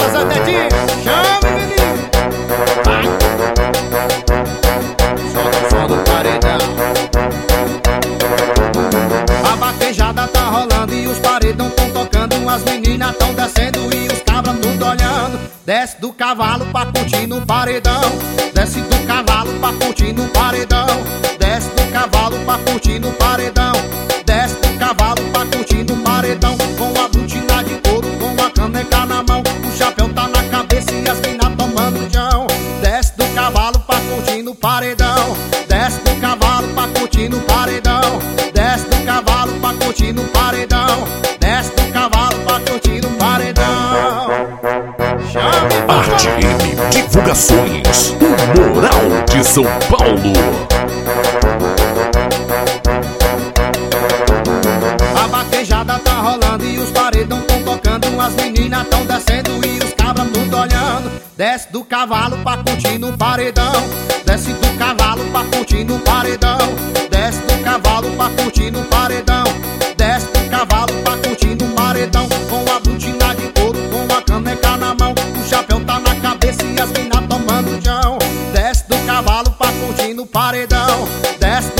Força, Tetinho, chama o menino. Vai Solta o som do paredão. A batejada tá rolando e os paredão tão tocando. As meninas tão descendo e os cabras tudo olhando. Desce do cavalo pra curtir no paredão. Desce do cavalo pra curtir no paredão. Desce do cavalo pra curtir no paredão. No paredão. Desce do cavalo pra curtir no paredão. Chame Arte M Divulgações. O Moral de São Paulo. A vaquejada tá rolando e os paredão tão tocando As meninas tão descendo e os cabras tudo olhando Desce do cavalo pra curtir no paredão Desce do cavalo pra curtir no paredão Desce do cavalo pra curtir no paredão as na tomando chão. Desce do cavalo pra curtir no paredão. Desce